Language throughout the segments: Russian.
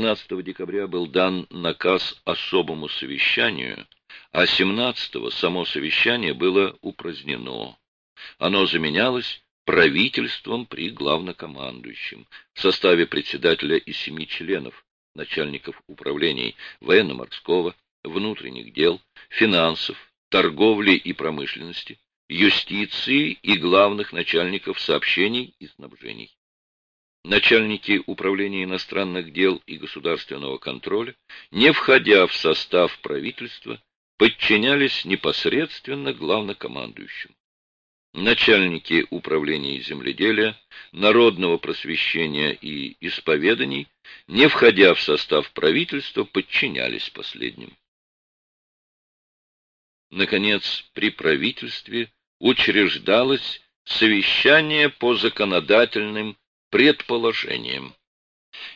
15 декабря был дан наказ особому совещанию, а 17 само совещание было упразднено. Оно заменялось правительством при главнокомандующем в составе председателя и семи членов, начальников управлений военно-морского, внутренних дел, финансов, торговли и промышленности, юстиции и главных начальников сообщений и снабжений. Начальники управления иностранных дел и государственного контроля, не входя в состав правительства, подчинялись непосредственно главнокомандующему. Начальники управления земледелия, народного просвещения и исповеданий, не входя в состав правительства, подчинялись последним. Наконец, при правительстве учреждалось совещание по законодательным предположениям.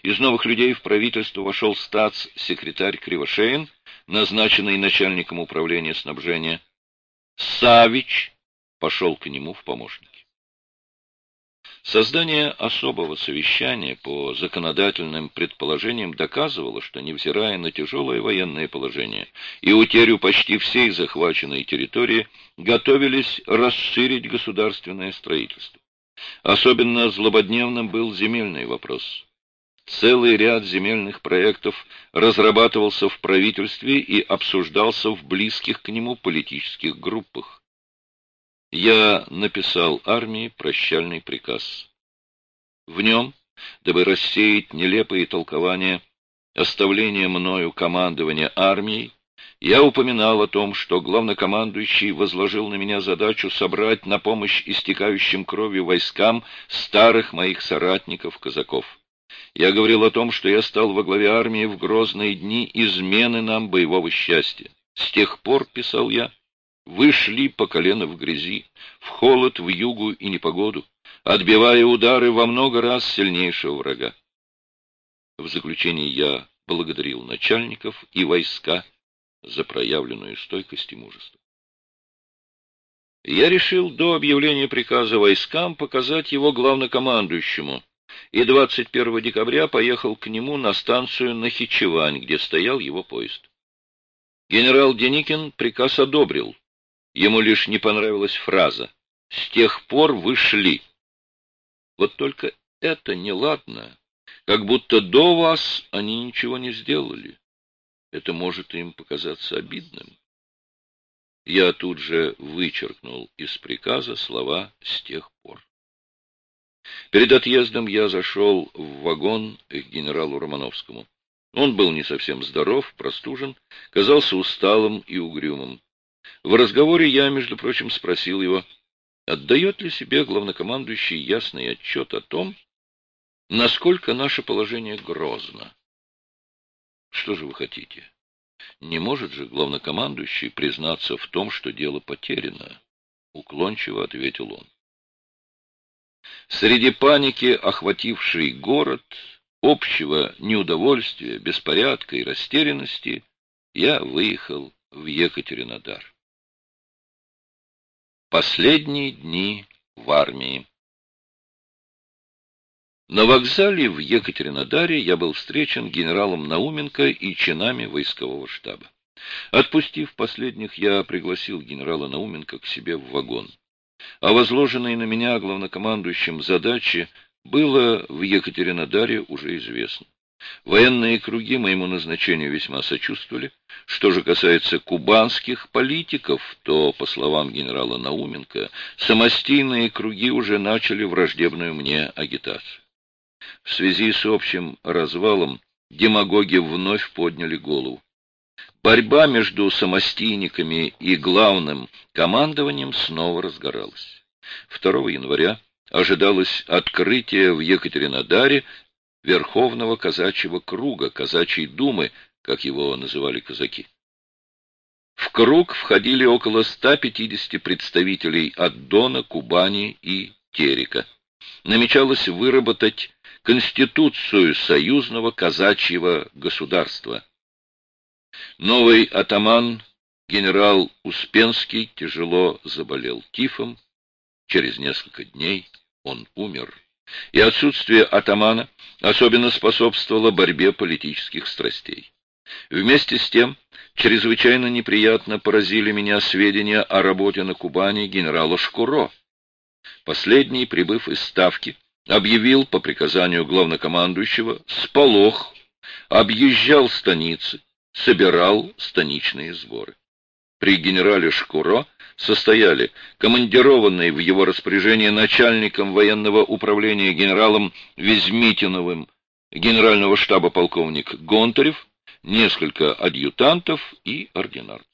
Из новых людей в правительство вошел статс-секретарь Кривошеин, назначенный начальником управления снабжения. Савич пошел к нему в помощники. Создание особого совещания по законодательным предположениям доказывало, что, невзирая на тяжелое военное положение и утерю почти всей захваченной территории, готовились расширить государственное строительство. Особенно злободневным был земельный вопрос. Целый ряд земельных проектов разрабатывался в правительстве и обсуждался в близких к нему политических группах я написал армии прощальный приказ. В нем, дабы рассеять нелепые толкования оставления мною командования армией, я упоминал о том, что главнокомандующий возложил на меня задачу собрать на помощь истекающим кровью войскам старых моих соратников-казаков. Я говорил о том, что я стал во главе армии в грозные дни измены нам боевого счастья. С тех пор, писал я, вы шли по колено в грязи, в холод, в югу и непогоду, отбивая удары во много раз сильнейшего врага. В заключение я благодарил начальников и войска за проявленную стойкость и мужество. Я решил до объявления приказа войскам показать его главнокомандующему, и 21 декабря поехал к нему на станцию Нахичевань, где стоял его поезд. Генерал Деникин приказ одобрил, Ему лишь не понравилась фраза «С тех пор вы шли». Вот только это неладно, как будто до вас они ничего не сделали. Это может им показаться обидным. Я тут же вычеркнул из приказа слова «с тех пор». Перед отъездом я зашел в вагон к генералу Романовскому. Он был не совсем здоров, простужен, казался усталым и угрюмым. В разговоре я, между прочим, спросил его, отдает ли себе главнокомандующий ясный отчет о том, насколько наше положение грозно. Что же вы хотите? Не может же главнокомандующий признаться в том, что дело потеряно? Уклончиво ответил он. Среди паники, охватившей город, общего неудовольствия, беспорядка и растерянности, я выехал в Екатеринодар. Последние дни в армии. На вокзале в Екатеринодаре я был встречен генералом Науменко и чинами войскового штаба. Отпустив последних, я пригласил генерала Науменко к себе в вагон. О возложенной на меня главнокомандующим задаче было в Екатеринодаре уже известно. Военные круги моему назначению весьма сочувствовали. Что же касается кубанских политиков, то, по словам генерала Науменко, самостийные круги уже начали враждебную мне агитацию. В связи с общим развалом демагоги вновь подняли голову. Борьба между самостийниками и главным командованием снова разгоралась. 2 января ожидалось открытие в Екатеринодаре Верховного казачьего круга, казачьей думы, как его называли казаки. В круг входили около 150 представителей от Дона, Кубани и Терека. Намечалось выработать конституцию союзного казачьего государства. Новый атаман, генерал Успенский, тяжело заболел тифом. Через несколько дней он умер. и отсутствие атамана особенно способствовало борьбе политических страстей. Вместе с тем, чрезвычайно неприятно поразили меня сведения о работе на Кубани генерала Шкуро. Последний, прибыв из Ставки, объявил по приказанию главнокомандующего сполох, объезжал станицы, собирал станичные сборы. При генерале Шкуро состояли командированный в его распоряжение начальником военного управления генералом Везмитиновым генерального штаба полковник Гонтарев, несколько адъютантов и ординарцы.